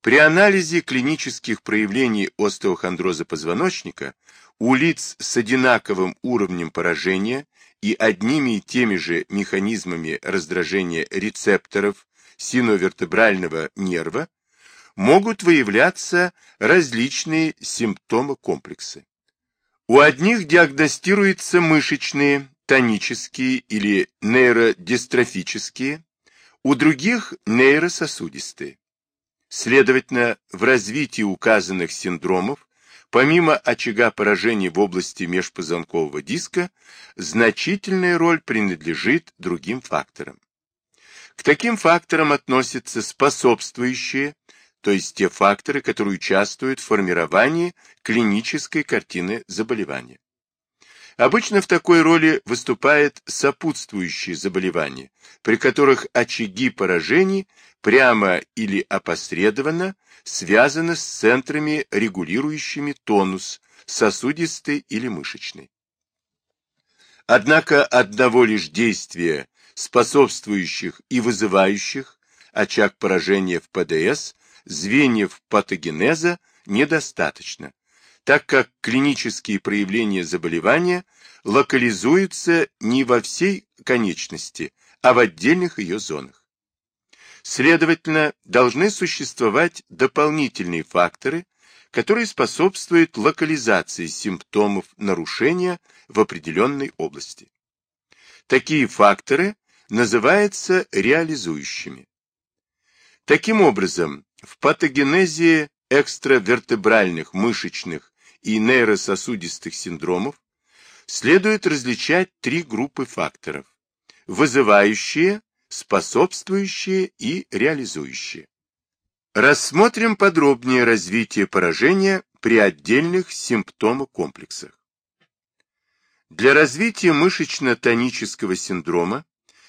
При анализе клинических проявлений остеохондроза позвоночника у лиц с одинаковым уровнем поражения и одними и теми же механизмами раздражения рецепторов синовертебрального нерва могут выявляться различные симптомы комплекса. У одних диагностируются мышечные, тонические или нейродистрофические, у других нейрососудистые. Следовательно, в развитии указанных синдромов, помимо очага поражений в области межпозвонкового диска, значительная роль принадлежит другим факторам. К таким факторам относятся способствующие, то есть те факторы, которые участвуют в формировании клинической картины заболевания. Обычно в такой роли выступает сопутствующие заболевания, при которых очаги поражений прямо или опосредованно связаны с центрами, регулирующими тонус, сосудистый или мышечный. Однако одного лишь действия, способствующих и вызывающих очаг поражения в ПДС, звеньев патогенеза недостаточно, так как клинические проявления заболевания локализуются не во всей конечности, а в отдельных ее зонах. Следовательно, должны существовать дополнительные факторы, которые способствуют локализации симптомов нарушения в определенной области. Такие факторы называются реализующими. Таким образом, в патогенезе экстравертебральных мышечных и нейрососудистых синдромов следует различать три группы факторов – вызывающие, способствующие и реализующие. Рассмотрим подробнее развитие поражения при отдельных симптомокомплексах. Для развития мышечно-тонического синдрома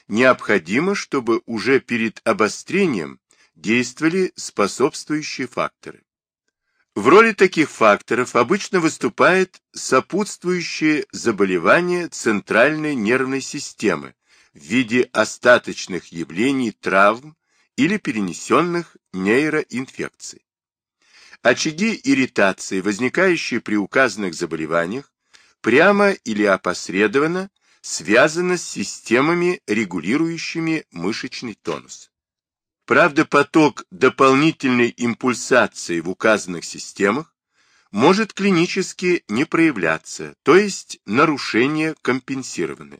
необходимо, чтобы уже перед обострением действовали способствующие факторы. В роли таких факторов обычно выступает сопутствующее заболевание центральной нервной системы в виде остаточных явлений травм или перенесенных нейроинфекций. Очаги ирритации, возникающие при указанных заболеваниях, прямо или опосредованно связаны с системами, регулирующими мышечный тонус. Правда, поток дополнительной импульсации в указанных системах может клинически не проявляться, то есть нарушения компенсированы.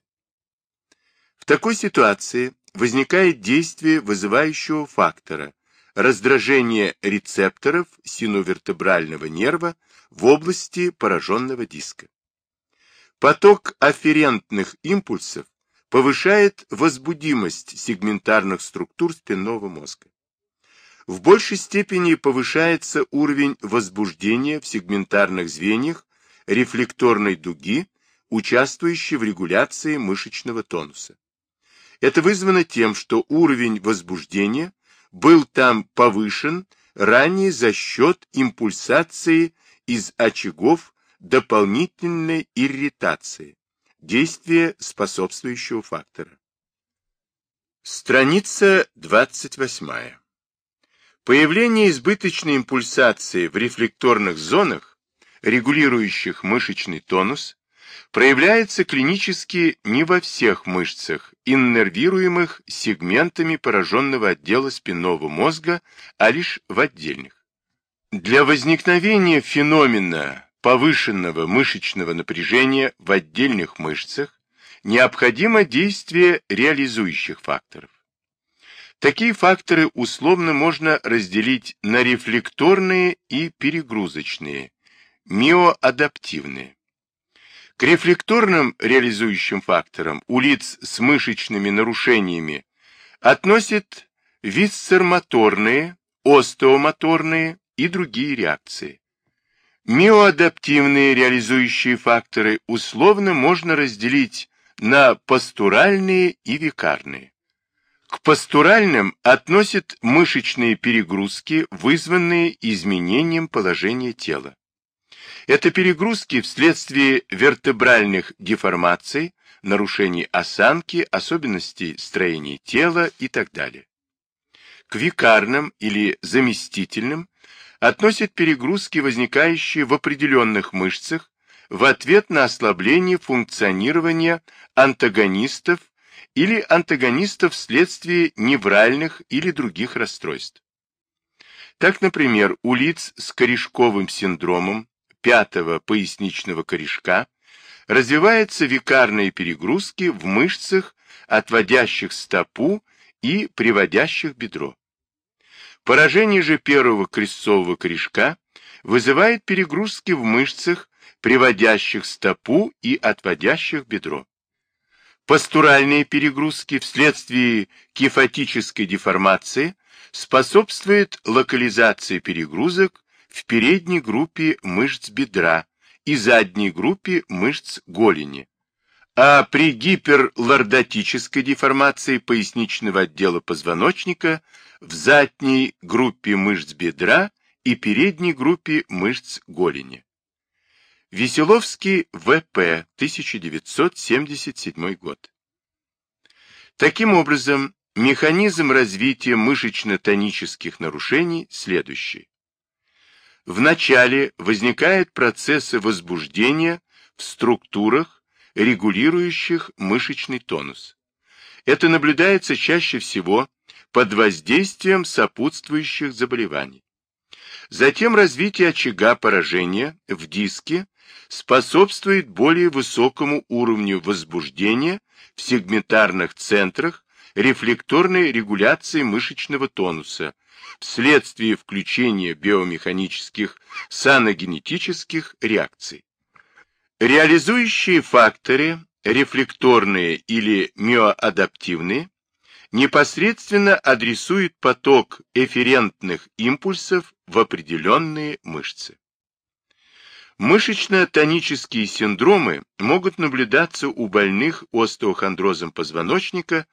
В такой ситуации возникает действие вызывающего фактора, раздражение рецепторов синовертебрального нерва в области пораженного диска. Поток афферентных импульсов повышает возбудимость сегментарных структур спинного мозга. В большей степени повышается уровень возбуждения в сегментарных звеньях рефлекторной дуги, участвующей в регуляции мышечного тонуса. Это вызвано тем, что уровень возбуждения был там повышен ранее за счет импульсации из очагов дополнительной ирритации, Действие способствующего фактора. Страница 28. Появление избыточной импульсации в рефлекторных зонах, регулирующих мышечный тонус, проявляется клинически не во всех мышцах, иннервируемых сегментами пораженного отдела спинного мозга, а лишь в отдельных. Для возникновения феномена повышенного мышечного напряжения в отдельных мышцах необходимо действие реализующих факторов. Такие факторы условно можно разделить на рефлекторные и перегрузочные, миоадаптивные. К рефлекторным реализующим факторам у лиц с мышечными нарушениями относят висцермоторные, остеомоторные и другие реакции. Миоадаптивные реализующие факторы условно можно разделить на пастуральные и викарные. К пастуральным относят мышечные перегрузки, вызванные изменением положения тела. Это перегрузки вследствие вертебральных деформаций, нарушений осанки, особенностей строения тела и так далее. К викарным или заместительным относят перегрузки, возникающие в определенных мышцах в ответ на ослабление функционирования антагонистов или антагонистов вследствие невральных или других расстройств. Так, например, у лиц с корешковым синдромом пятого поясничного корешка развиваются викарные перегрузки в мышцах, отводящих стопу и приводящих бедро. Поражение же первого крестцового корешка вызывает перегрузки в мышцах, приводящих стопу и отводящих бедро. Пастуральные перегрузки вследствие кефатической деформации способствуют локализации перегрузок в передней группе мышц бедра и задней группе мышц голени, а при гиперлордотической деформации поясничного отдела позвоночника в задней группе мышц бедра и передней группе мышц голени. Веселовский В.П. 1977 год. Таким образом, механизм развития мышечно-тонических нарушений следующий. Вначале возникают процессы возбуждения в структурах, регулирующих мышечный тонус. Это наблюдается чаще всего под воздействием сопутствующих заболеваний. Затем развитие очага поражения в диске способствует более высокому уровню возбуждения в сегментарных центрах рефлекторной регуляции мышечного тонуса вследствие включения биомеханических саногенетических реакций. Реализующие факторы, рефлекторные или миоадаптивные, непосредственно адресуют поток эферентных импульсов в определенные мышцы. Мышечно-тонические синдромы могут наблюдаться у больных остеохондрозом позвоночника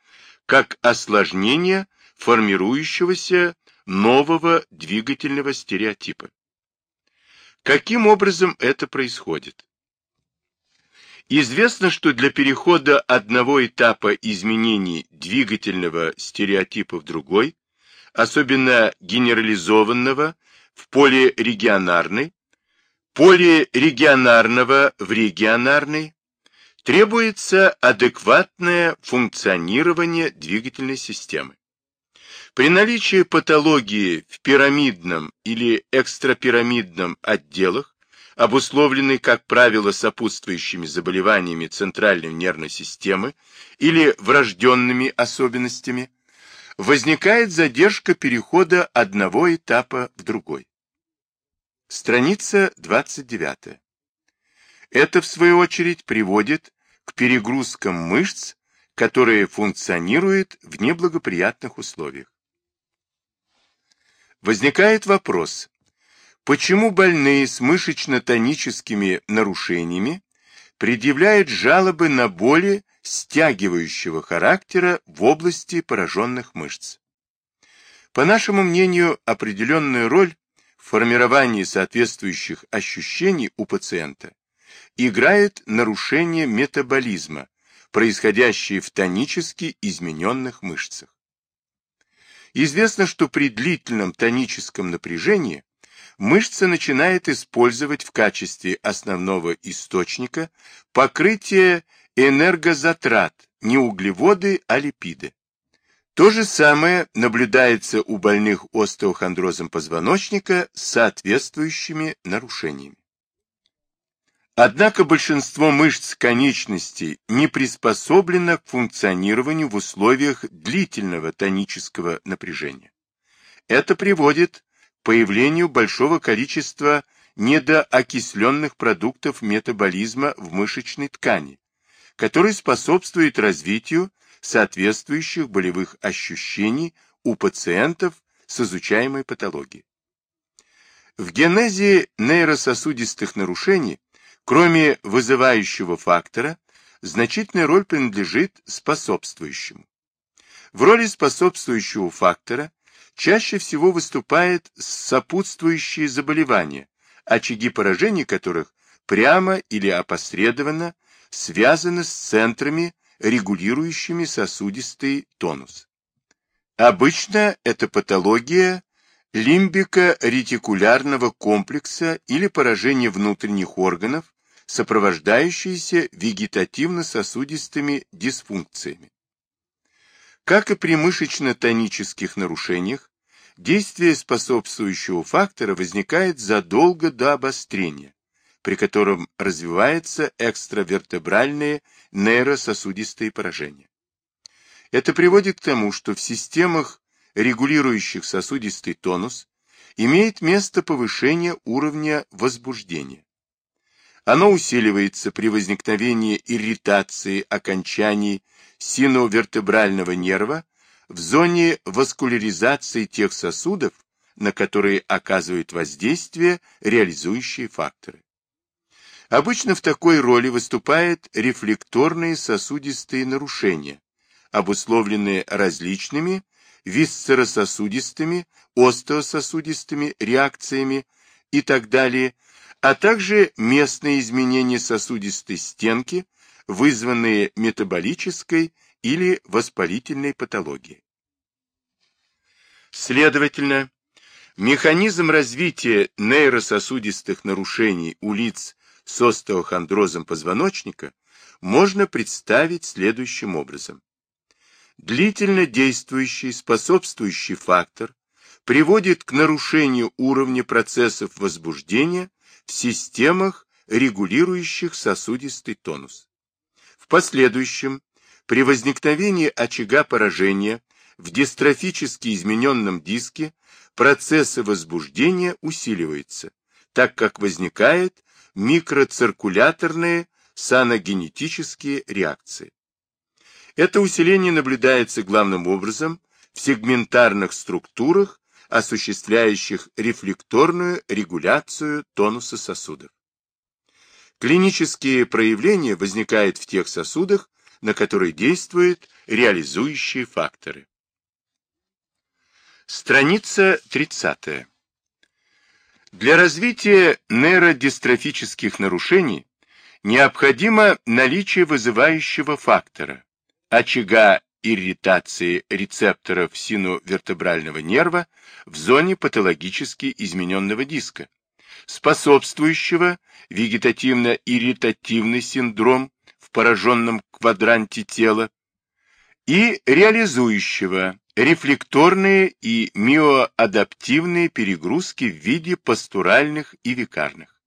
как осложнение формирующегося нового двигательного стереотипа. Каким образом это происходит? Известно, что для перехода одного этапа изменений двигательного стереотипа в другой, особенно генерализованного в полирегионарный, полирегионарного в регионарный, требуется адекватное функционирование двигательной системы. При наличии патологии в пирамидном или экстрапирамидном отделах, обусловленной, как правило, сопутствующими заболеваниями центральной нервной системы или врожденными особенностями, возникает задержка перехода одного этапа в другой. Страница 29. Это, в свою очередь, приводит к перегрузкам мышц, которые функционируют в неблагоприятных условиях. Возникает вопрос, почему больные с мышечно-тоническими нарушениями предъявляют жалобы на боли стягивающего характера в области пораженных мышц? По нашему мнению, определенную роль формировании соответствующих ощущений у пациента играет нарушение метаболизма, происходящее в тонически измененных мышцах. Известно, что при длительном тоническом напряжении мышца начинает использовать в качестве основного источника покрытие энергозатрат, не углеводы, а липиды. То же самое наблюдается у больных остеохондрозом позвоночника с соответствующими нарушениями. Однако большинство мышц конечностей не приспособлено к функционированию в условиях длительного тонического напряжения. Это приводит появлению большого количества недоокисленных продуктов метаболизма в мышечной ткани, который способствует развитию соответствующих болевых ощущений у пациентов с изучаемой патологией. В генезе нейрососудистых нарушений, кроме вызывающего фактора, значительная роль принадлежит способствующему. В роли способствующего фактора чаще всего выступает сопутствующие заболевания, очаги поражений которых прямо или опосредованно связаны с центрами регулирующими сосудистый тонус. Обычно это патология лимбико-ретикулярного комплекса или поражение внутренних органов, сопровождающиеся вегетативно-сосудистыми дисфункциями. Как и при мышечно-тонических нарушениях, действие способствующего фактора возникает задолго до обострения, при котором развивается экстравертебральные нейрососудистые поражения. Это приводит к тому, что в системах, регулирующих сосудистый тонус, имеет место повышение уровня возбуждения. Оно усиливается при возникновении ирритации окончаний синовертебрального нерва в зоне васкуляризации тех сосудов, на которые оказывают воздействие реализующие факторы. Обычно в такой роли выступают рефлекторные сосудистые нарушения, обусловленные различными висцерососудистыми, остеососудистыми реакциями и так далее, а также местные изменения сосудистой стенки, вызванные метаболической или воспалительной патологией. Следовательно, механизм развития нейрососудистых нарушений у лиц с остеохондрозом позвоночника можно представить следующим образом. Длительно действующий способствующий фактор приводит к нарушению уровня процессов возбуждения в системах, регулирующих сосудистый тонус. В последующем, при возникновении очага поражения в дистрофически измененном диске процессы возбуждения усиливаются, так как возникают микроциркуляторные саногенетические реакции. Это усиление наблюдается главным образом в сегментарных структурах осуществляющих рефлекторную регуляцию тонуса сосудов. Клинические проявления возникают в тех сосудах, на которые действуют реализующие факторы. Страница 30. Для развития нейродистрофических нарушений необходимо наличие вызывающего фактора, очага ирритации рецепторов синовертебрального нерва в зоне патологически измененного диска, способствующего вегетативно-ирритативный синдром в пораженном квадранте тела и реализующего рефлекторные и миоадаптивные перегрузки в виде постуральных и викарных.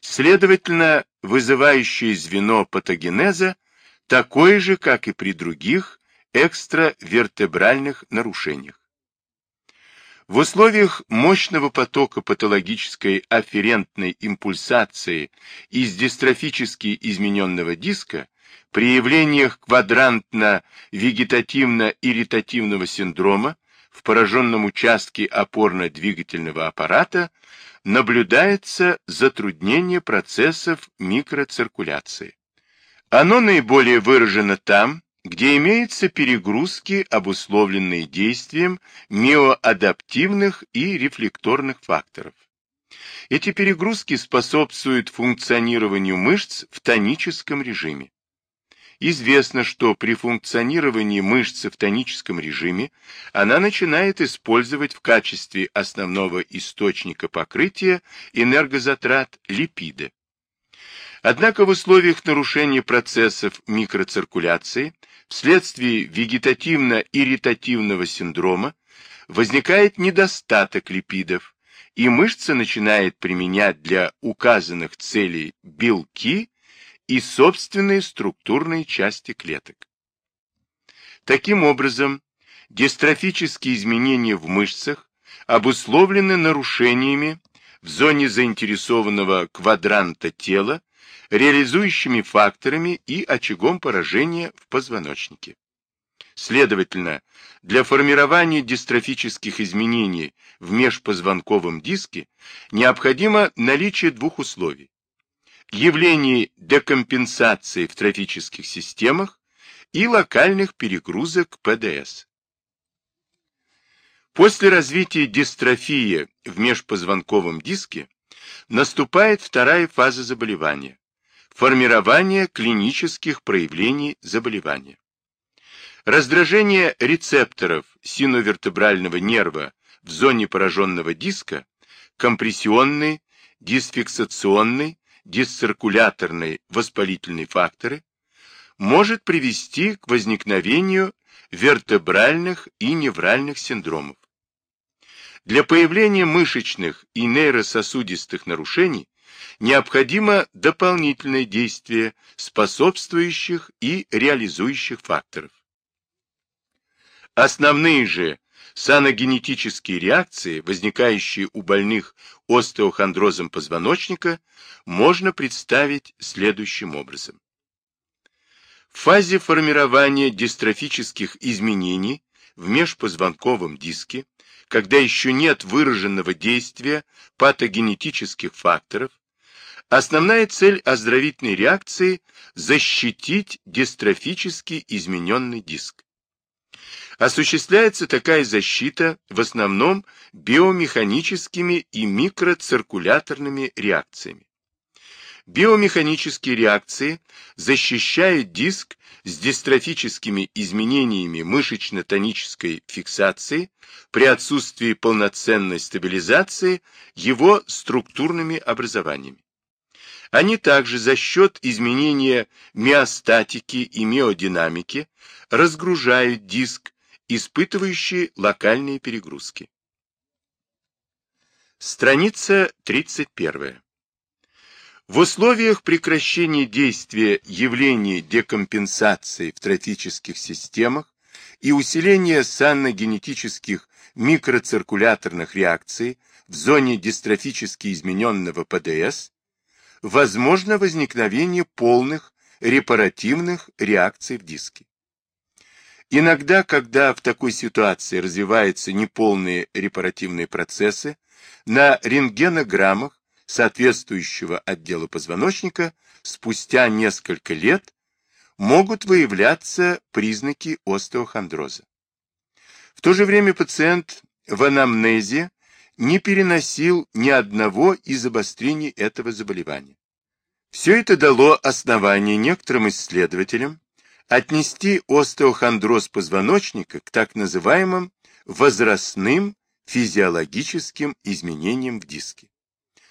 Следовательно, вызывающее звено патогенеза такое же, как и при других экстравертебральных нарушениях. В условиях мощного потока патологической афферентной импульсации из дистрофически измененного диска при явлениях квадрантно-вегетативно-ирритативного синдрома в пораженном участке опорно-двигательного аппарата наблюдается затруднение процессов микроциркуляции. Оно наиболее выражено там, где имеются перегрузки, обусловленные действием миоадаптивных и рефлекторных факторов. Эти перегрузки способствуют функционированию мышц в тоническом режиме. Известно, что при функционировании мышцы в тоническом режиме она начинает использовать в качестве основного источника покрытия энергозатрат липиды. Однако в условиях нарушения процессов микроциркуляции вследствие вегетативно-ирритативного синдрома возникает недостаток липидов, и мышца начинает применять для указанных целей белки и собственные структурные части клеток. Таким образом, дистрофические изменения в мышцах обусловлены нарушениями в зоне заинтересованного квадранта тела реализующими факторами и очагом поражения в позвоночнике. Следовательно, для формирования дистрофических изменений в межпозвонковом диске необходимо наличие двух условий. Явлений декомпенсации в трофических системах и локальных перегрузок ПДС. После развития дистрофии в межпозвонковом диске наступает вторая фаза заболевания формирование клинических проявлений заболевания. Раздражение рецепторов синовертебрального нерва в зоне пораженного диска, компрессионные, дисфиксационные, дисциркуляторные воспалительные факторы, может привести к возникновению вертебральных и невральных синдромов. Для появления мышечных и нейрососудистых нарушений необходимо дополнительное действие способствующих и реализующих факторов. Основные же саногенетические реакции, возникающие у больных остеохондрозом позвоночника, можно представить следующим образом. В фазе формирования дистрофических изменений в межпозвонковом диске, когда еще нет выраженного действия патогенетических факторов, основная цель оздоровительной реакции – защитить дистрофически измененный диск. Осуществляется такая защита в основном биомеханическими и микроциркуляторными реакциями. Биомеханические реакции защищают диск с дистрофическими изменениями мышечно-тонической фиксации при отсутствии полноценной стабилизации его структурными образованиями. Они также за счет изменения миостатики и миодинамики разгружают диск испытывающие локальные перегрузки. Страница 31. В условиях прекращения действия явлений декомпенсации в трофических системах и усиления санногенетических микроциркуляторных реакций в зоне дистрофически измененного ПДС возможно возникновение полных репаративных реакций в диске. Иногда, когда в такой ситуации развиваются неполные репаративные процессы, на рентгенограммах соответствующего отдела позвоночника спустя несколько лет могут выявляться признаки остеохондроза. В то же время пациент в анамнезе не переносил ни одного из обострений этого заболевания. Все это дало основание некоторым исследователям отнести остеохондроз позвоночника к так называемым возрастным физиологическим изменениям в диске.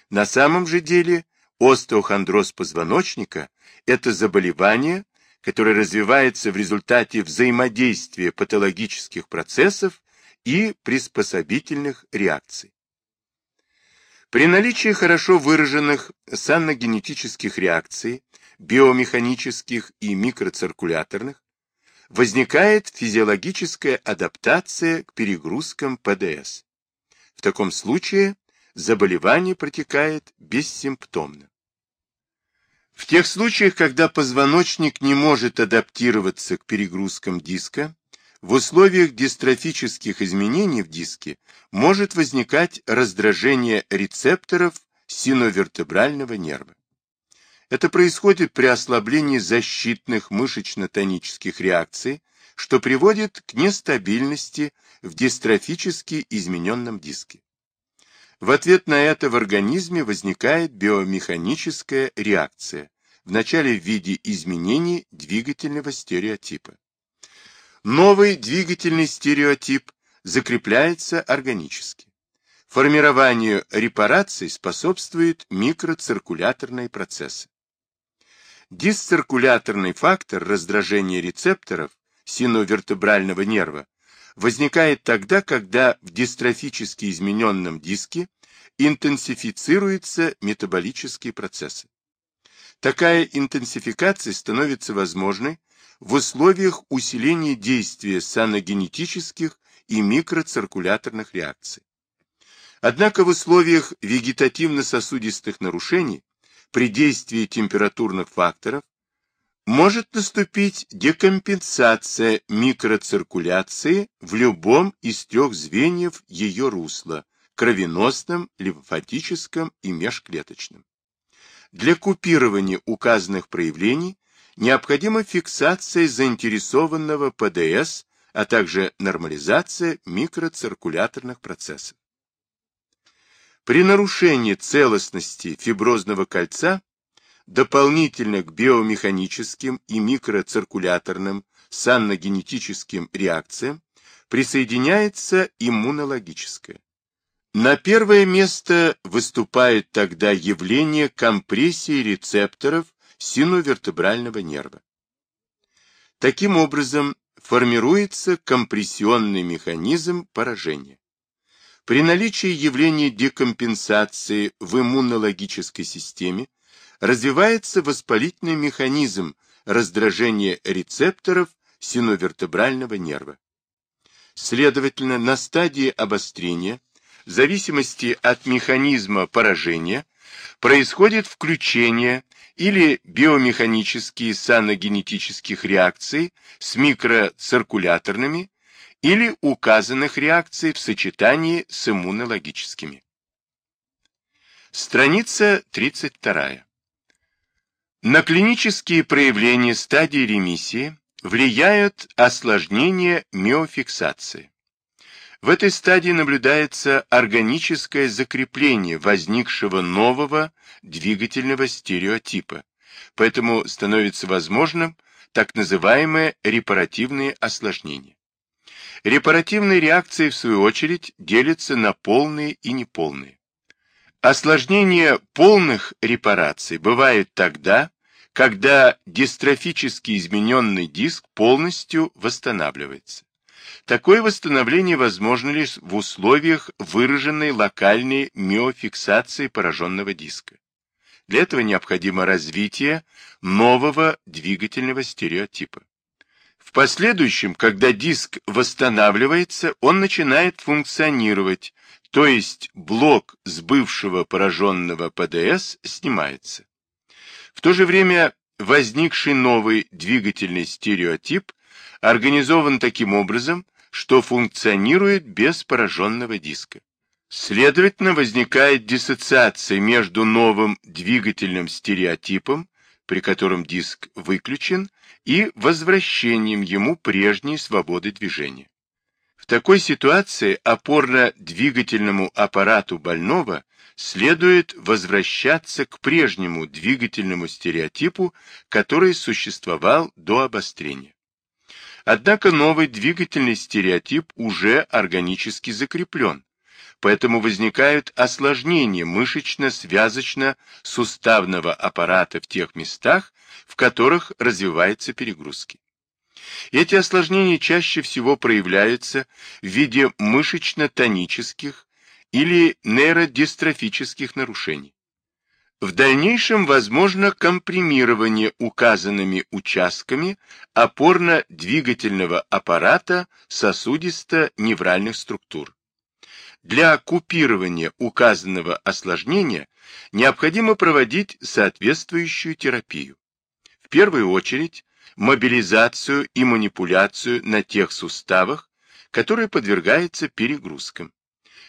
На самом же деле остеохондроз позвоночника – это заболевание, которое развивается в результате взаимодействия патологических процессов и приспособительных реакций. При наличии хорошо выраженных санногенетических реакций биомеханических и микроциркуляторных, возникает физиологическая адаптация к перегрузкам ПДС. В таком случае заболевание протекает бессимптомно. В тех случаях, когда позвоночник не может адаптироваться к перегрузкам диска, в условиях дистрофических изменений в диске может возникать раздражение рецепторов синовертебрального нерва. Это происходит при ослаблении защитных мышечно-тонических реакций, что приводит к нестабильности в дистрофически измененном диске. В ответ на это в организме возникает биомеханическая реакция, вначале в виде изменений двигательного стереотипа. Новый двигательный стереотип закрепляется органически. Формированию репараций способствуют микроциркуляторные процессы. Дисциркуляторный фактор раздражения рецепторов синовертебрального нерва возникает тогда, когда в дистрофически измененном диске интенсифицируются метаболические процессы. Такая интенсификация становится возможной в условиях усиления действия саногенетических и микроциркуляторных реакций. Однако в условиях вегетативно-сосудистых нарушений при действии температурных факторов может наступить декомпенсация микроциркуляции в любом из трех звеньев ее русла – кровеносном, лимфатическом и межклеточном. Для купирования указанных проявлений необходима фиксация заинтересованного ПДС, а также нормализация микроциркуляторных процессов. При нарушении целостности фиброзного кольца дополнительно к биомеханическим и микроциркуляторным санногенетическим реакциям присоединяется иммунологическое. На первое место выступает тогда явление компрессии рецепторов синовертебрального нерва. Таким образом, формируется компрессионный механизм поражения. При наличии явления декомпенсации в иммунологической системе развивается воспалительный механизм раздражения рецепторов синовертебрального нерва. Следовательно, на стадии обострения, в зависимости от механизма поражения, происходит включение или биомеханические саногенетических реакций с микроциркуляторными или указанных реакций в сочетании с иммунологическими. Страница 32. На клинические проявления стадии ремиссии влияют осложнения миофиксации. В этой стадии наблюдается органическое закрепление возникшего нового двигательного стереотипа, поэтому становится возможным так называемые репаративные осложнения. Репаративные реакции, в свою очередь, делятся на полные и неполные. Осложнение полных репараций бывает тогда, когда дистрофически измененный диск полностью восстанавливается. Такое восстановление возможно лишь в условиях выраженной локальной миофиксации пораженного диска. Для этого необходимо развитие нового двигательного стереотипа. В последующем, когда диск восстанавливается, он начинает функционировать, то есть блок с бывшего пораженного ПДС снимается. В то же время возникший новый двигательный стереотип организован таким образом, что функционирует без пораженного диска. Следовательно, возникает диссоциация между новым двигательным стереотипом, при котором диск выключен, и возвращением ему прежней свободы движения. В такой ситуации опорно-двигательному аппарату больного следует возвращаться к прежнему двигательному стереотипу, который существовал до обострения. Однако новый двигательный стереотип уже органически закреплен, поэтому возникают осложнения мышечно-связочно-суставного аппарата в тех местах, в которых развиваются перегрузки. Эти осложнения чаще всего проявляются в виде мышечно-тонических или нейродистрофических нарушений. В дальнейшем возможно компримирование указанными участками опорно-двигательного аппарата сосудисто-невральных структур. Для купирования указанного осложнения необходимо проводить соответствующую терапию. В первую очередь мобилизацию и манипуляцию на тех суставах, которые подвергаются перегрузкам.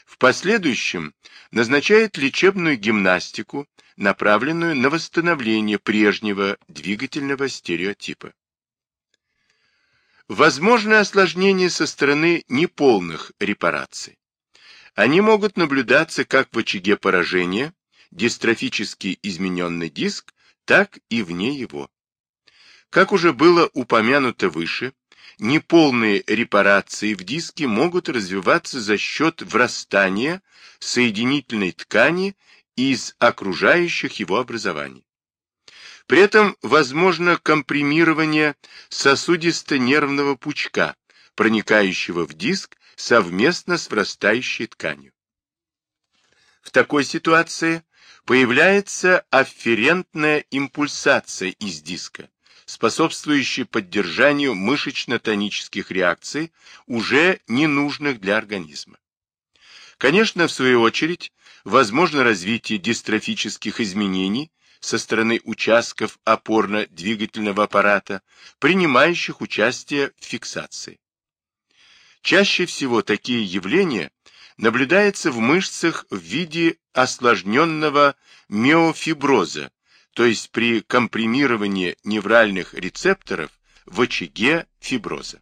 В последующем назначает лечебную гимнастику, направленную на восстановление прежнего двигательного стереотипа. Возможны осложнения со стороны неполных репараций. Они могут наблюдаться как в очаге поражения, дистрофически измененный диск, так и вне его. Как уже было упомянуто выше, неполные репарации в диске могут развиваться за счет врастания соединительной ткани из окружающих его образований. При этом возможно компримирование сосудисто-нервного пучка, проникающего в диск совместно с врастающей тканью. В такой ситуации появляется афферентная импульсация из диска, способствующий поддержанию мышечно-тонических реакций, уже ненужных для организма. Конечно, в свою очередь, возможно развитие дистрофических изменений со стороны участков опорно-двигательного аппарата, принимающих участие в фиксации. Чаще всего такие явления наблюдаются в мышцах в виде осложненного миофиброза, то есть при компримировании невральных рецепторов в очаге фиброза.